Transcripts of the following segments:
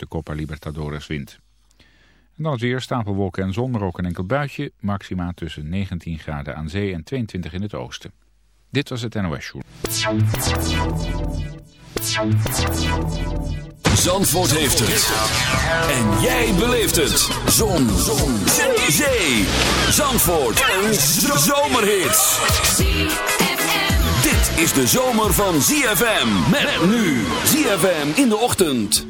de Copa Libertadores wint. En dan het weer, stapelwolken en zon, maar ook een enkel buitje. Maxima tussen 19 graden aan zee en 22 in het oosten. Dit was het NOS Show. Zandvoort heeft het. En jij beleeft het. Zon. Zon. Zee. Zee. Zandvoort. Een zomerhit. Dit is de zomer van ZFM. Met nu. ZFM in de ochtend.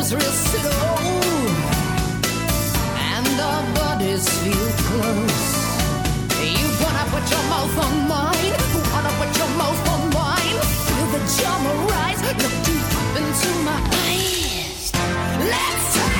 times real slow, and our bodies feel close. You wanna put your mouth on mine? Wanna put your mouth on mine? Feel the charm arise. Look deep into my eyes. Let's. Try.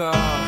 off.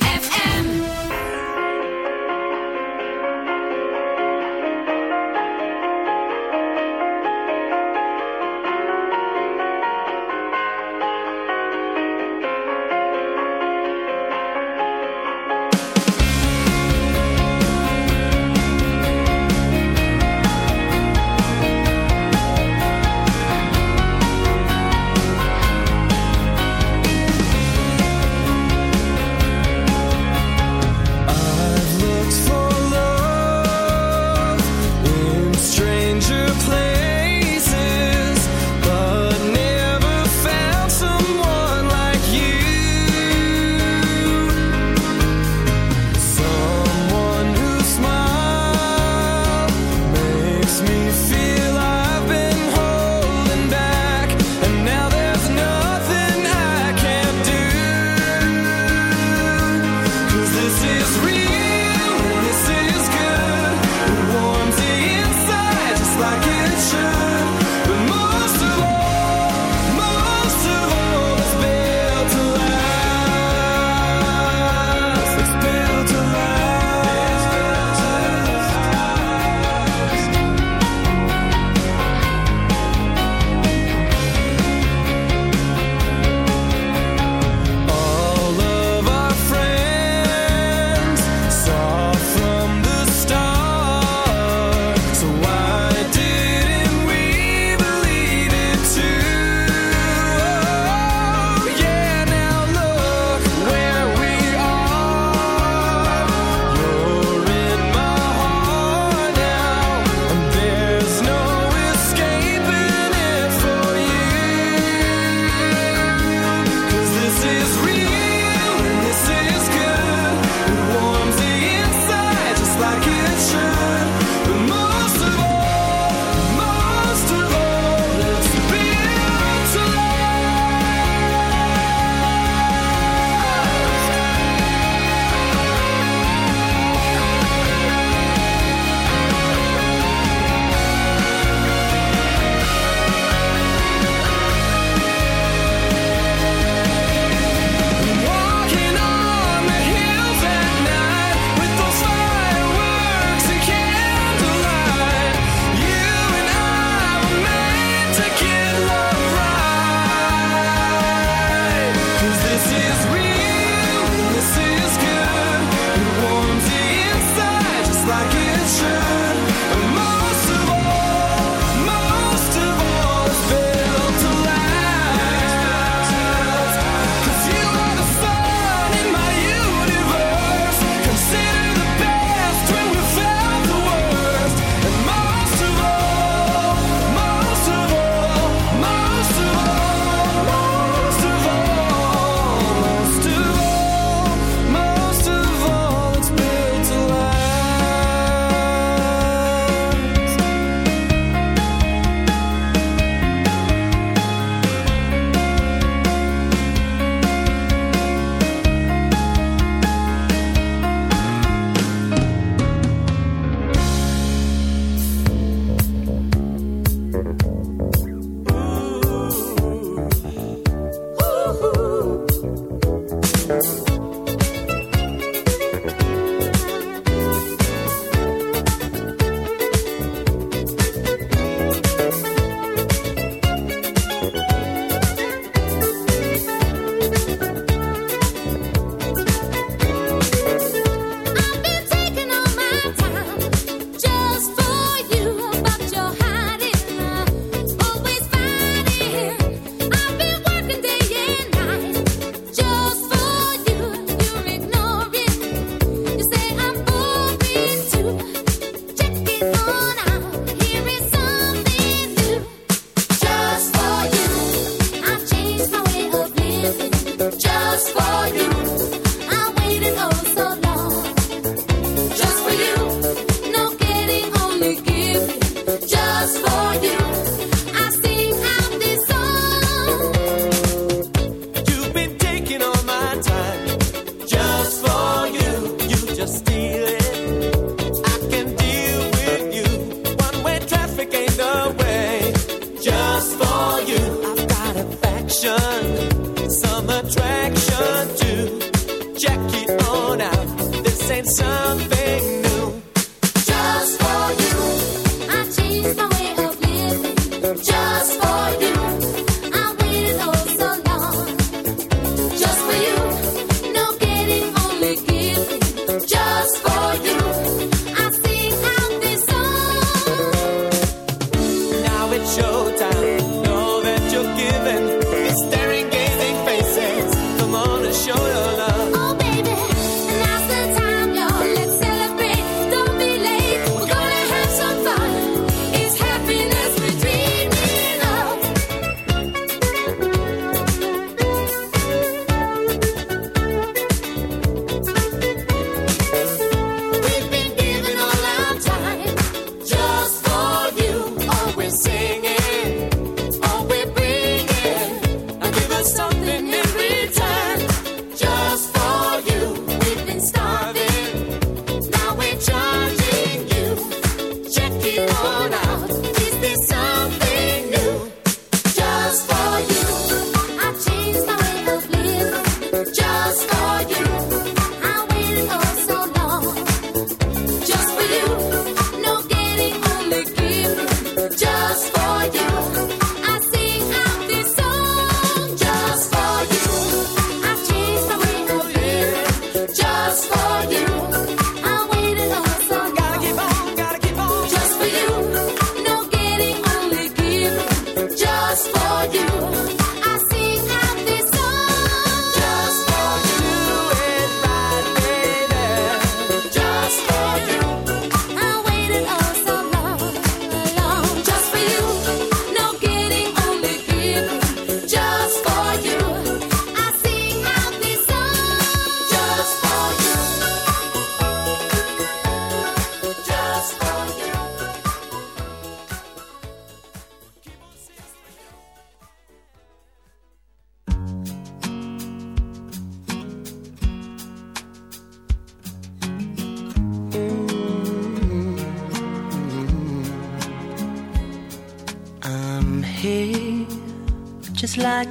something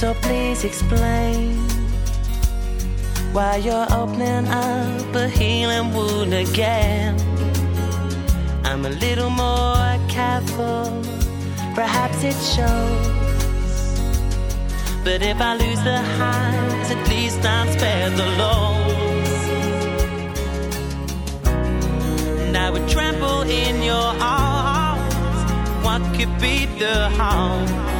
So please explain why you're opening up a healing wound again. I'm a little more careful, perhaps it shows. But if I lose the highs, at least I'm spared the lows. And I would trample in your arms. What could be the harm?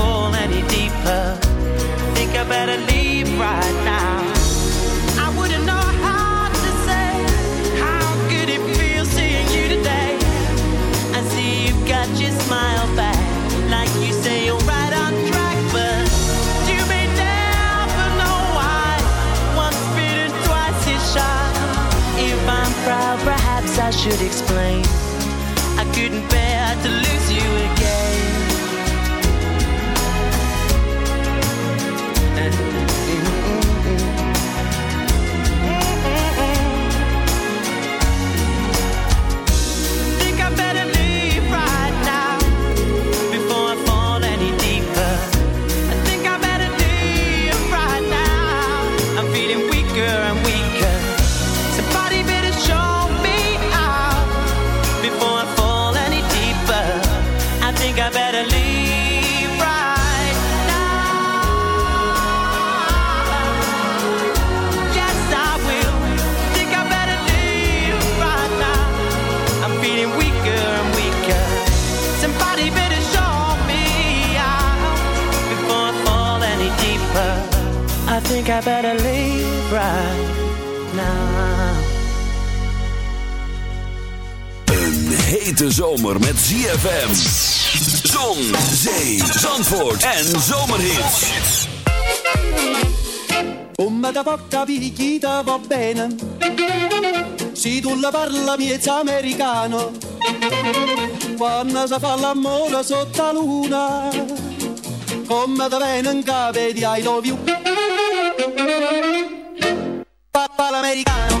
should explain. I couldn't bear to lose think I better leave right now. Een hete zomer met ZFM. Zon, zee, zandvoort en zomerhits. Come da porta picchita va bene. Si tu la parla miezza americano. Quando si fa l'amore sotto la luna. Come da bene in capo di I love you. Papa l'americano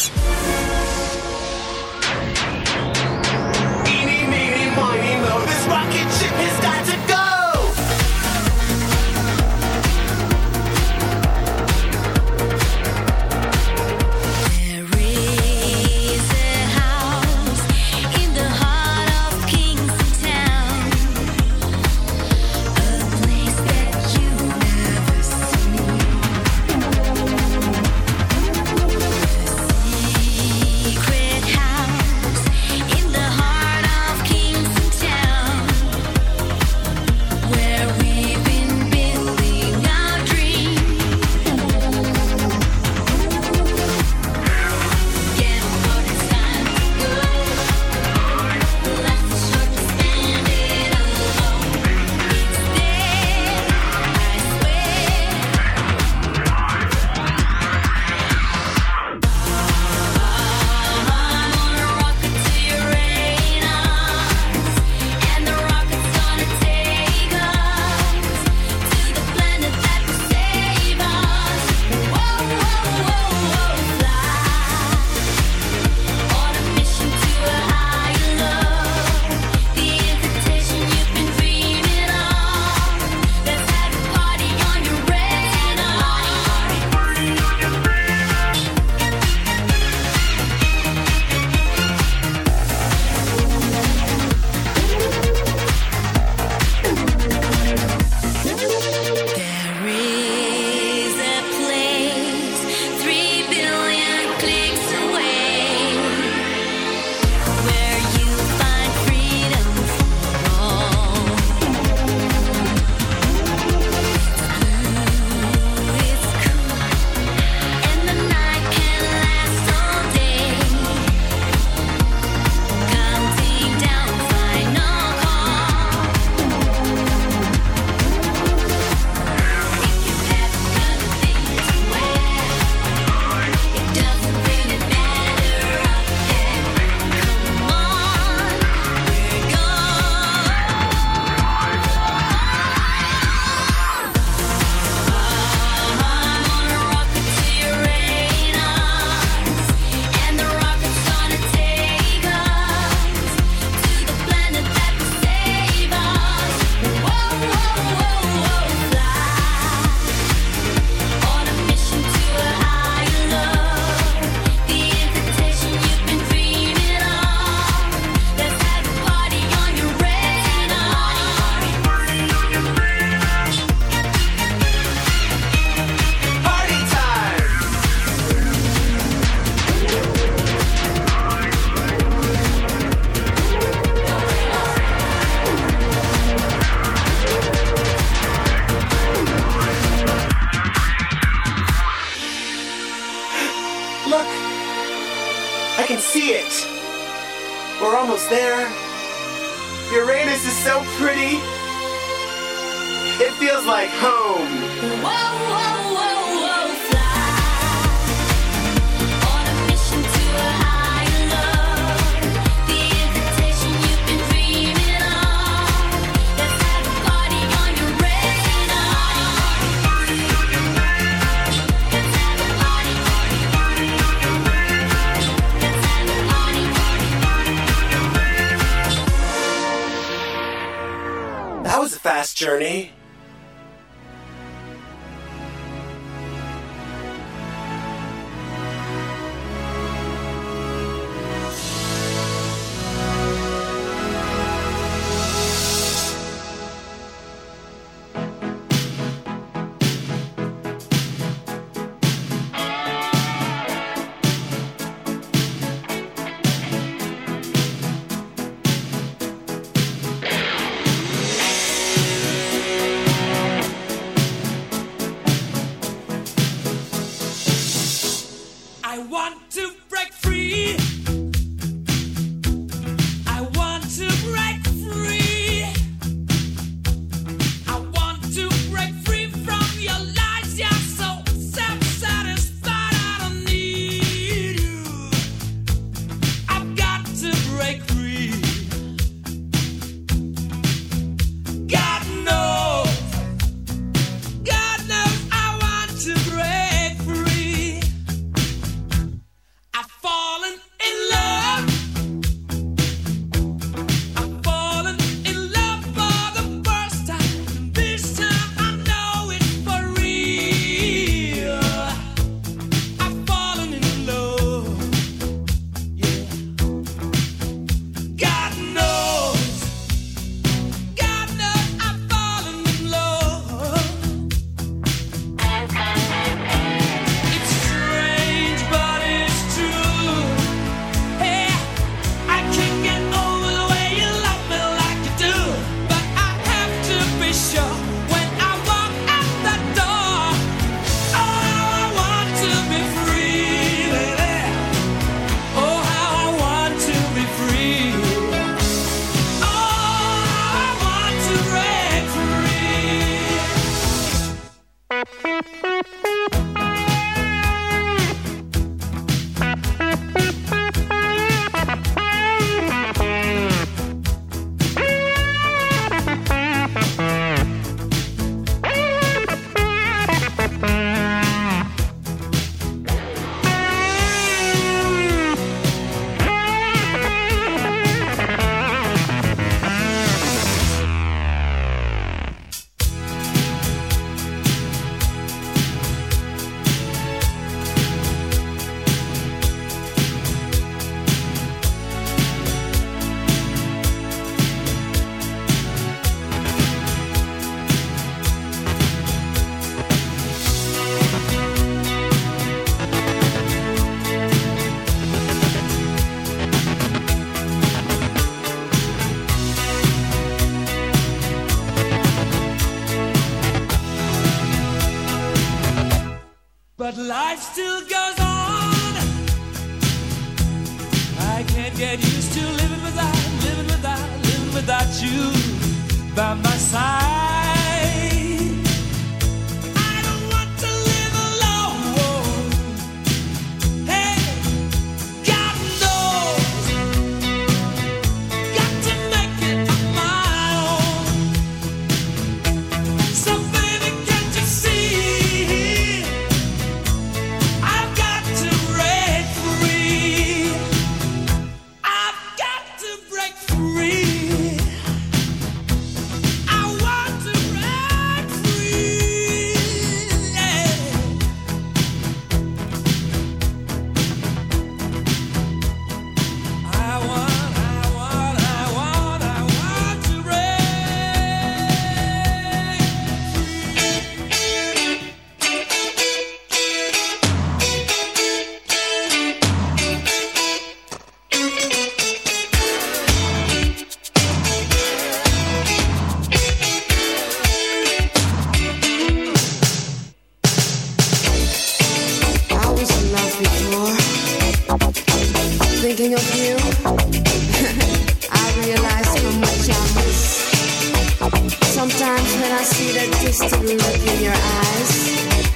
Sometimes when I see that distant look in your eyes,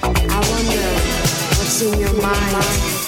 I wonder what's in your mind.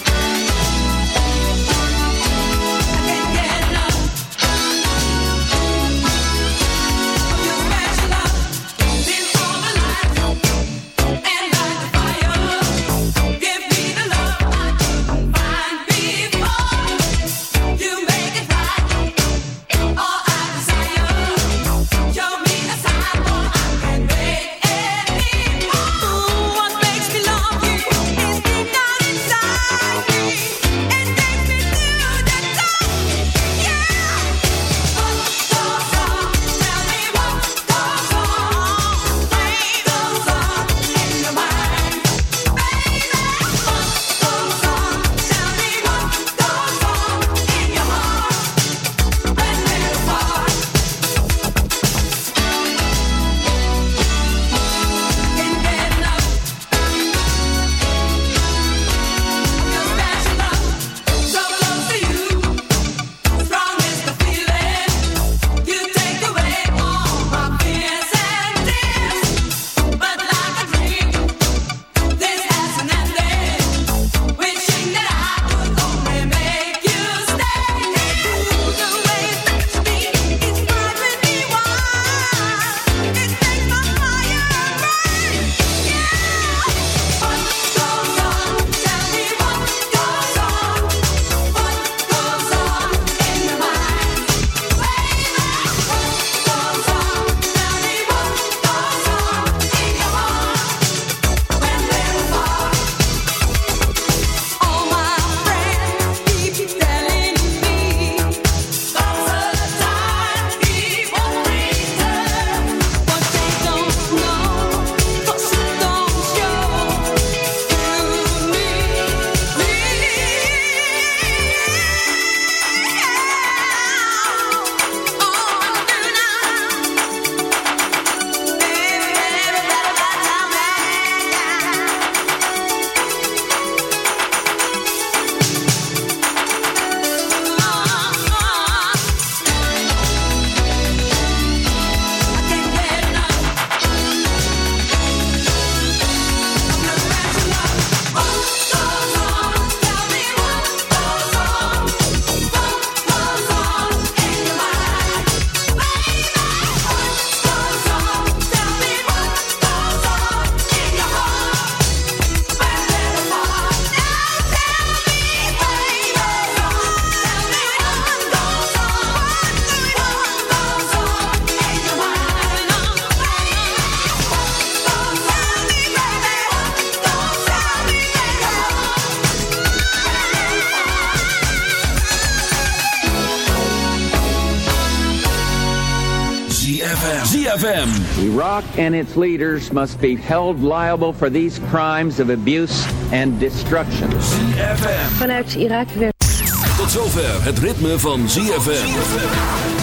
And its leaders must be held liable for these crimes of abuse and destruction. ZFM. Vanuit Irak werd Tot zover het ritme van ZFM.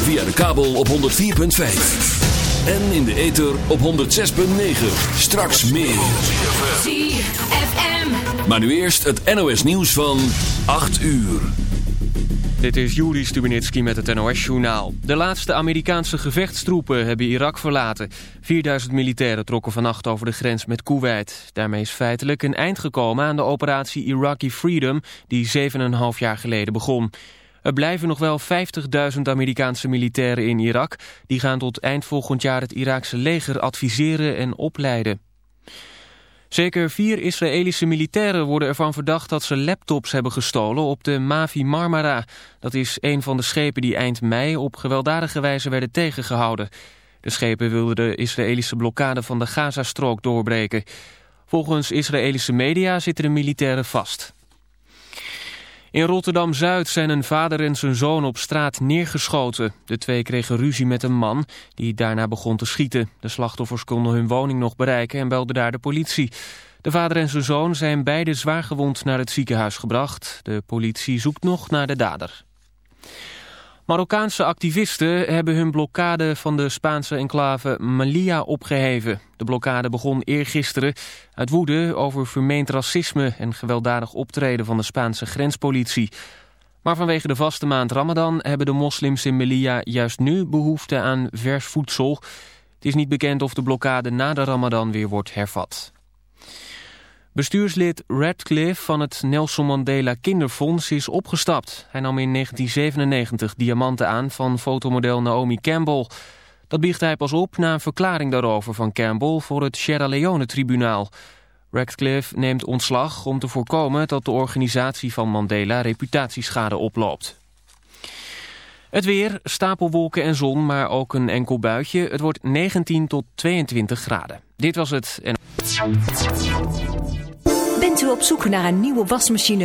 Via de kabel op 104.5. En in de ether op 106.9. Straks meer. ZFM. Maar nu eerst het NOS nieuws van 8 uur. Dit is Juri Stubenitski met het NOS-journaal. De laatste Amerikaanse gevechtstroepen hebben Irak verlaten. 4000 militairen trokken vannacht over de grens met Kuwait. Daarmee is feitelijk een eind gekomen aan de operatie Iraqi Freedom... die 7,5 jaar geleden begon. Er blijven nog wel 50.000 Amerikaanse militairen in Irak. Die gaan tot eind volgend jaar het Iraakse leger adviseren en opleiden. Zeker vier Israëlische militairen worden ervan verdacht dat ze laptops hebben gestolen op de Mavi Marmara. Dat is een van de schepen die eind mei op gewelddadige wijze werden tegengehouden. De schepen wilden de Israëlische blokkade van de Gazastrook doorbreken. Volgens Israëlische media zitten de militairen vast. In Rotterdam-Zuid zijn een vader en zijn zoon op straat neergeschoten. De twee kregen ruzie met een man die daarna begon te schieten. De slachtoffers konden hun woning nog bereiken en belden daar de politie. De vader en zijn zoon zijn beide zwaargewond naar het ziekenhuis gebracht. De politie zoekt nog naar de dader. Marokkaanse activisten hebben hun blokkade van de Spaanse enclave Melilla opgeheven. De blokkade begon eergisteren uit woede over vermeend racisme en gewelddadig optreden van de Spaanse grenspolitie. Maar vanwege de vaste maand Ramadan hebben de moslims in Melilla juist nu behoefte aan vers voedsel. Het is niet bekend of de blokkade na de Ramadan weer wordt hervat. Bestuurslid Radcliffe van het Nelson Mandela Kinderfonds is opgestapt. Hij nam in 1997 diamanten aan van fotomodel Naomi Campbell. Dat biegt hij pas op na een verklaring daarover van Campbell voor het Sierra Leone-tribunaal. Radcliffe neemt ontslag om te voorkomen dat de organisatie van Mandela reputatieschade oploopt. Het weer, stapelwolken en zon, maar ook een enkel buitje. Het wordt 19 tot 22 graden. Dit was het. En... Bent u op zoek naar een nieuwe wasmachine,